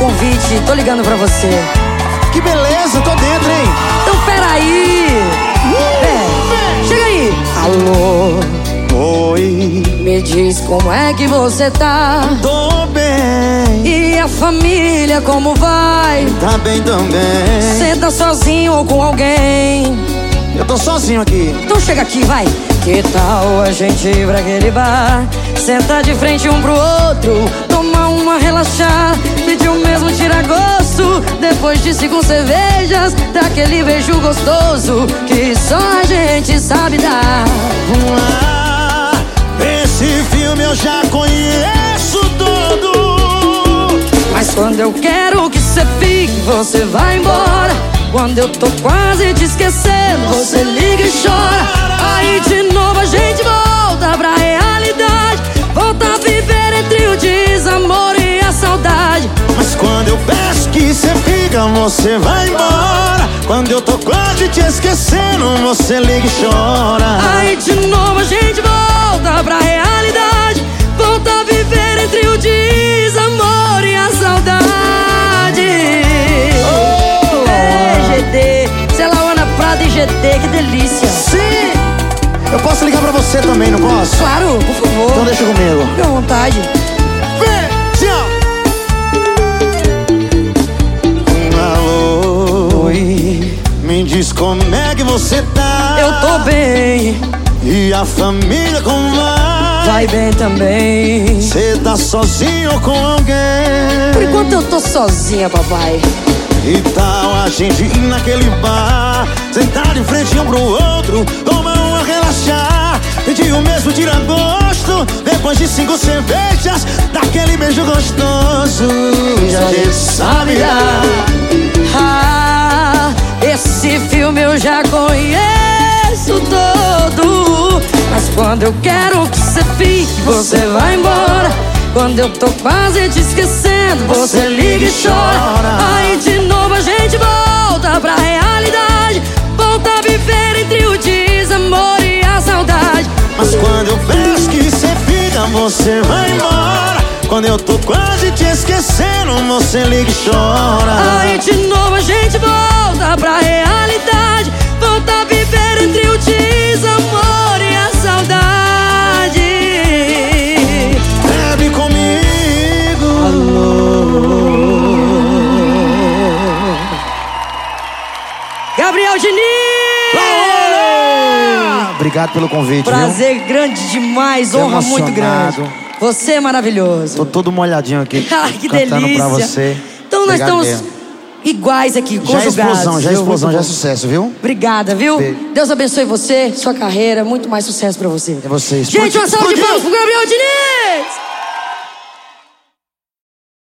convite, tô ligando pra você. Que beleza, tô dentro, hein? Então peraí. É, chega aí. Alô, Oi, me diz como é que você tá? tô bem. E a família como vai? Tá bem também. Você tá sozinho ou com alguém? Eu tô sozinho aqui. Então chega aqui, vai. Que tal a gente ir pra aquele bar? Sentar de frente um pro outro, tomar uma, relaxar, pedir o mesmo tira gosto. Depois de cinco cervejas, daquele beijo gostoso que só a gente sabe dar. Vamos lá. Esse filme eu já conheço todo. Mas quando eu quero que você fique, você vai embora. Quando eu tô quase te esquecendo, você liga e que você fica, você vai embora. Quando eu tô quase te esquecendo, você liga e chora. Aí de novo a gente volta pra realidade. Volta a viver entre o desamor e a saudade. Oh! Ei, GD, Celauana Prada e GD, que delícia. Sim! Eu posso ligar pra você também, não posso? Claro, por favor. Então deixa comigo. Fique à vontade. Diz como é que você tá. eu tô bem, E a família como vai? vai bem também. Você tá sozinho ou com alguém? Por enquanto eu tô sozinha, papai. E tal a gente ir naquele bar Sentar de frente um pro outro Tomar uma relaxar Pedir o mesmo tira-gosto Depois de cinco cervejas Daquele beijo gostoso Já a gente sabe já Ah, já conheço todo. Mas quando eu quero que você fique, você vai embora. Quando eu tô quase te esquecendo, você liga e chora. Aí de novo a gente volta pra realidade. Volta a viver entre o desamor e a saudade. Mas quando eu peço que você fica Você vai embora Quando eu tô quase te esquecendo Você liga e chora Aí de novo a gente volta pra realidade. Gabriel Diniz! Obrigado pelo convite, viu? Prazer grande demais, Tô honra muito grande. Você é maravilhoso. Tô todo molhadinho aqui Ai, que cantando delícia. pra você. Então nós Obrigado estamos mesmo. iguais aqui, Já é conjugados. explosão, já é viu? explosão, já é sucesso, viu? Obrigada, viu? Beijo. Deus abençoe você, sua carreira, muito mais sucesso pra você. É você. Gente, uma salva de palmas pro Gabriel Diniz!